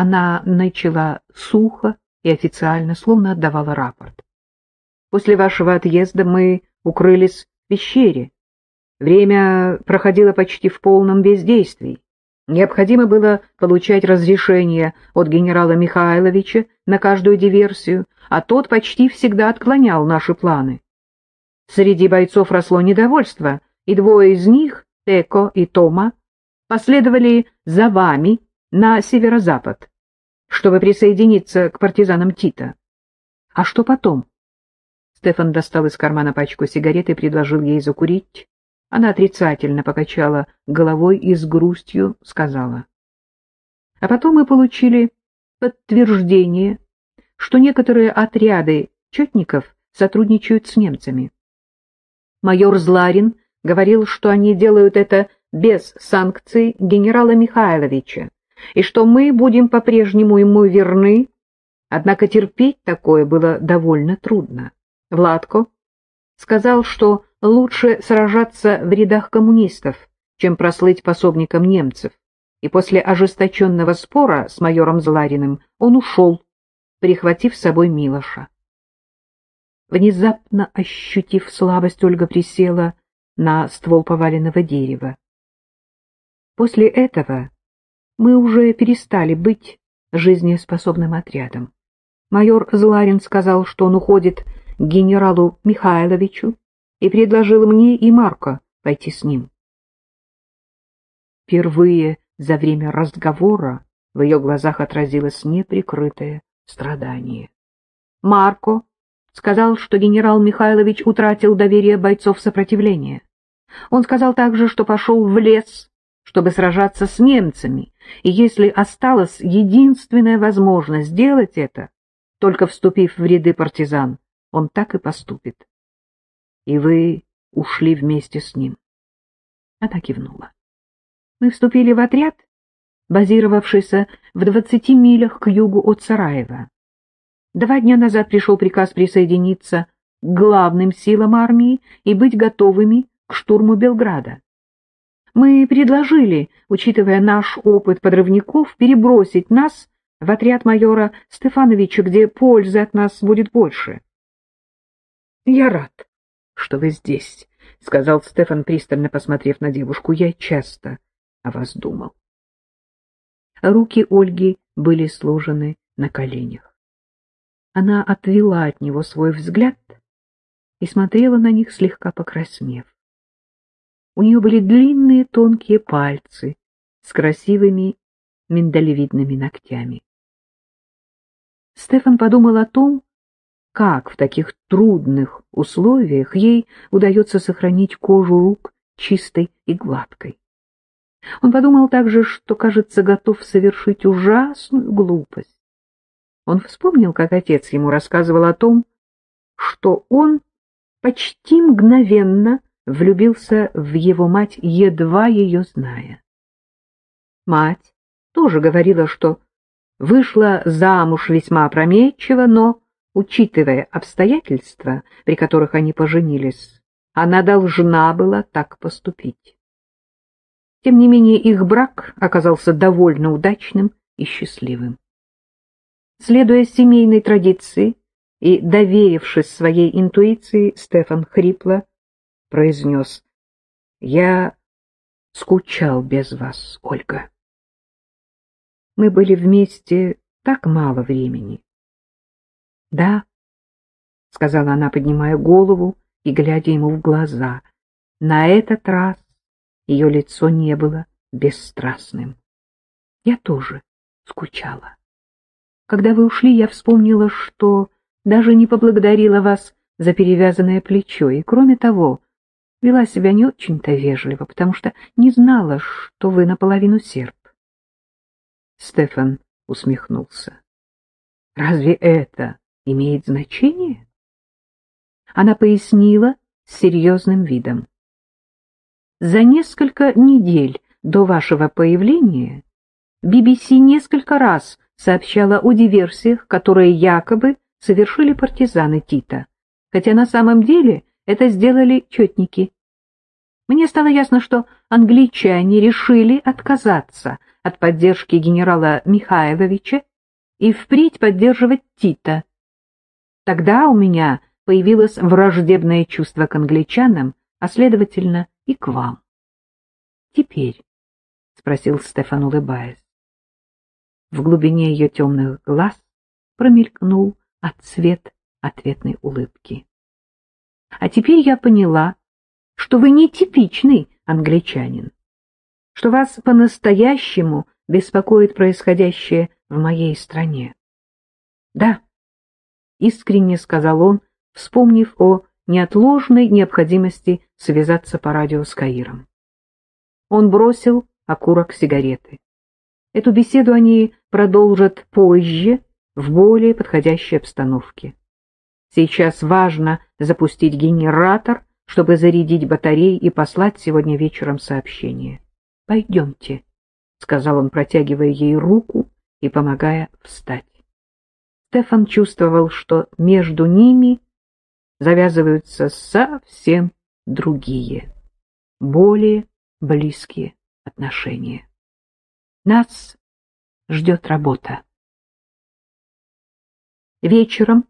Она начала сухо и официально, словно отдавала рапорт. После вашего отъезда мы укрылись в пещере. Время проходило почти в полном бездействии. Необходимо было получать разрешение от генерала Михайловича на каждую диверсию, а тот почти всегда отклонял наши планы. Среди бойцов росло недовольство, и двое из них, Теко и Тома, последовали за вами на северо-запад, чтобы присоединиться к партизанам Тита. А что потом? Стефан достал из кармана пачку сигарет и предложил ей закурить. Она отрицательно покачала головой и с грустью сказала. А потом мы получили подтверждение, что некоторые отряды четников сотрудничают с немцами. Майор Зларин говорил, что они делают это без санкций генерала Михайловича, и что мы будем по-прежнему ему верны, однако терпеть такое было довольно трудно. Владко сказал, что лучше сражаться в рядах коммунистов, чем прослыть пособником немцев, и после ожесточенного спора с майором Злариным он ушел, прихватив с собой Милоша. Внезапно ощутив слабость, Ольга присела на ствол поваленного дерева. После этого мы уже перестали быть жизнеспособным отрядом. Майор Зларин сказал, что он уходит к генералу Михайловичу и предложил мне и Марко пойти с ним. Впервые за время разговора в ее глазах отразилось неприкрытое страдание. Марко сказал, что генерал Михайлович утратил доверие бойцов сопротивления. Он сказал также, что пошел в лес, чтобы сражаться с немцами, и если осталась единственная возможность сделать это, только вступив в ряды партизан, он так и поступит. И вы ушли вместе с ним. Она кивнула. Мы вступили в отряд, базировавшийся в двадцати милях к югу от Сараева. Два дня назад пришел приказ присоединиться к главным силам армии и быть готовыми к штурму Белграда. Мы предложили, учитывая наш опыт подрывников, перебросить нас в отряд майора Стефановича, где пользы от нас будет больше. — Я рад, что вы здесь, — сказал Стефан, пристально посмотрев на девушку. — Я часто о вас думал. Руки Ольги были сложены на коленях. Она отвела от него свой взгляд и смотрела на них, слегка покраснев. У нее были длинные тонкие пальцы с красивыми миндалевидными ногтями. Стефан подумал о том, как в таких трудных условиях ей удается сохранить кожу рук чистой и гладкой. Он подумал также, что, кажется, готов совершить ужасную глупость. Он вспомнил, как отец ему рассказывал о том, что он почти мгновенно влюбился в его мать, едва ее зная. Мать тоже говорила, что вышла замуж весьма опрометчиво, но, учитывая обстоятельства, при которых они поженились, она должна была так поступить. Тем не менее, их брак оказался довольно удачным и счастливым. Следуя семейной традиции и доверившись своей интуиции, Стефан хрипло произнес «Я скучал без вас, Ольга. Мы были вместе так мало времени». «Да», — сказала она, поднимая голову и глядя ему в глаза. На этот раз ее лицо не было бесстрастным. «Я тоже скучала». Когда вы ушли, я вспомнила, что даже не поблагодарила вас за перевязанное плечо, и, кроме того, вела себя не очень-то вежливо, потому что не знала, что вы наполовину серб. Стефан усмехнулся. Разве это имеет значение? Она пояснила с серьезным видом. За несколько недель до вашего появления BBC несколько раз сообщала о диверсиях, которые якобы совершили партизаны Тита, хотя на самом деле это сделали четники. Мне стало ясно, что англичане решили отказаться от поддержки генерала Михайловича и впредь поддерживать Тита. Тогда у меня появилось враждебное чувство к англичанам, а, следовательно, и к вам. — Теперь, — спросил Стефан, улыбаясь. В глубине ее темных глаз промелькнул отцвет ответной улыбки. — А теперь я поняла, что вы не типичный англичанин, что вас по-настоящему беспокоит происходящее в моей стране. — Да, — искренне сказал он, вспомнив о неотложной необходимости связаться по радио с Каиром. Он бросил окурок сигареты. Эту беседу они продолжат позже, в более подходящей обстановке. Сейчас важно запустить генератор, чтобы зарядить батареи и послать сегодня вечером сообщение. «Пойдемте», — сказал он, протягивая ей руку и помогая встать. Стефан чувствовал, что между ними завязываются совсем другие, более близкие отношения. Нас ждет работа. Вечером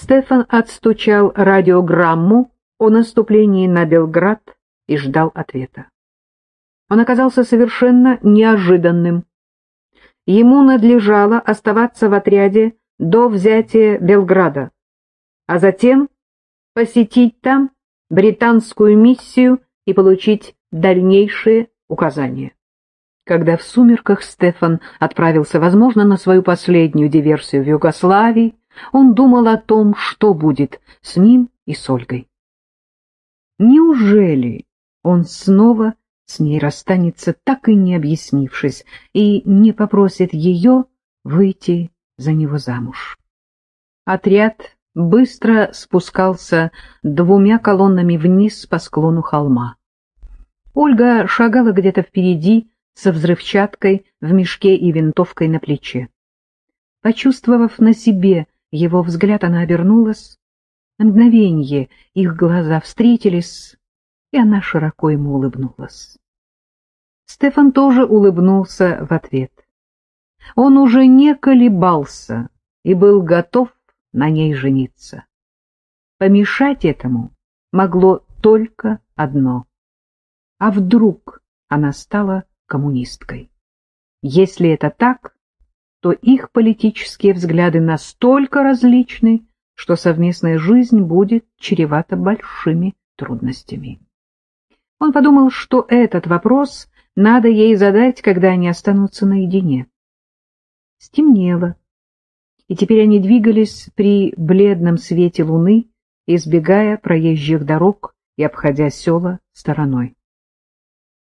Стефан отстучал радиограмму о наступлении на Белград и ждал ответа. Он оказался совершенно неожиданным. Ему надлежало оставаться в отряде до взятия Белграда, а затем посетить там британскую миссию и получить дальнейшие указания. Когда в сумерках Стефан отправился, возможно, на свою последнюю диверсию в Югославии, он думал о том, что будет с ним и с Ольгой. Неужели он снова с ней расстанется, так и не объяснившись, и не попросит ее выйти за него замуж? Отряд быстро спускался двумя колоннами вниз по склону холма. Ольга шагала где-то впереди со взрывчаткой в мешке и винтовкой на плече. Почувствовав на себе его взгляд, она обернулась. На мгновенье их глаза встретились, и она широко ему улыбнулась. Стефан тоже улыбнулся в ответ. Он уже не колебался и был готов на ней жениться. Помешать этому могло только одно. А вдруг она стала коммунисткой? Если это так, то их политические взгляды настолько различны, что совместная жизнь будет чревата большими трудностями. Он подумал, что этот вопрос надо ей задать, когда они останутся наедине. Стемнело, и теперь они двигались при бледном свете луны, избегая проезжих дорог и обходя села стороной.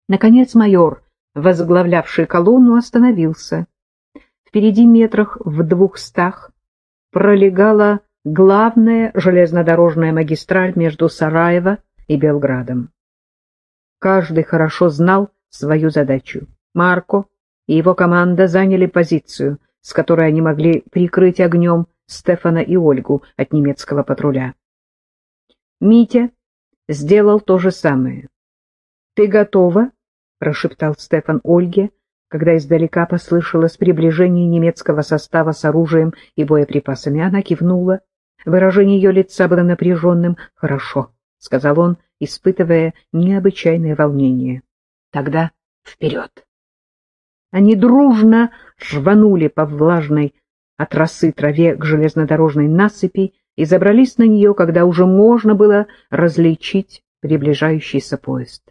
Наконец майор, возглавлявший колонну, остановился. Впереди метрах в двухстах пролегала главная железнодорожная магистраль между Сараево и Белградом. Каждый хорошо знал свою задачу. Марко и его команда заняли позицию, с которой они могли прикрыть огнем Стефана и Ольгу от немецкого патруля. Митя сделал то же самое. — Ты готова? — прошептал Стефан Ольге, когда издалека послышалось приближение немецкого состава с оружием и боеприпасами. Она кивнула. Выражение ее лица было напряженным. — Хорошо, — сказал он, испытывая необычайное волнение. — Тогда вперед! Они дружно рванули по влажной от росы траве к железнодорожной насыпи и забрались на нее, когда уже можно было различить приближающийся поезд.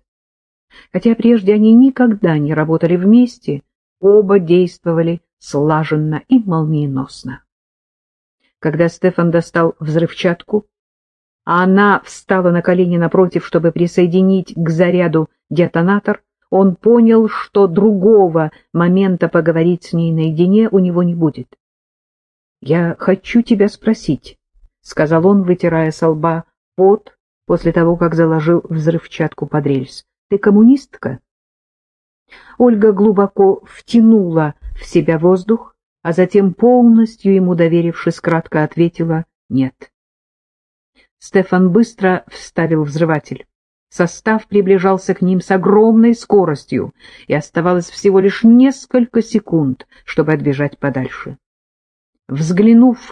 Хотя прежде они никогда не работали вместе, оба действовали слаженно и молниеносно. Когда Стефан достал взрывчатку, а она встала на колени напротив, чтобы присоединить к заряду детонатор, он понял, что другого момента поговорить с ней наедине у него не будет. — Я хочу тебя спросить, — сказал он, вытирая со лба пот после того, как заложил взрывчатку под рельс. — Ты коммунистка? Ольга глубоко втянула в себя воздух, а затем, полностью ему доверившись, кратко ответила «нет». Стефан быстро вставил взрыватель. Состав приближался к ним с огромной скоростью, и оставалось всего лишь несколько секунд, чтобы отбежать подальше. Взглянув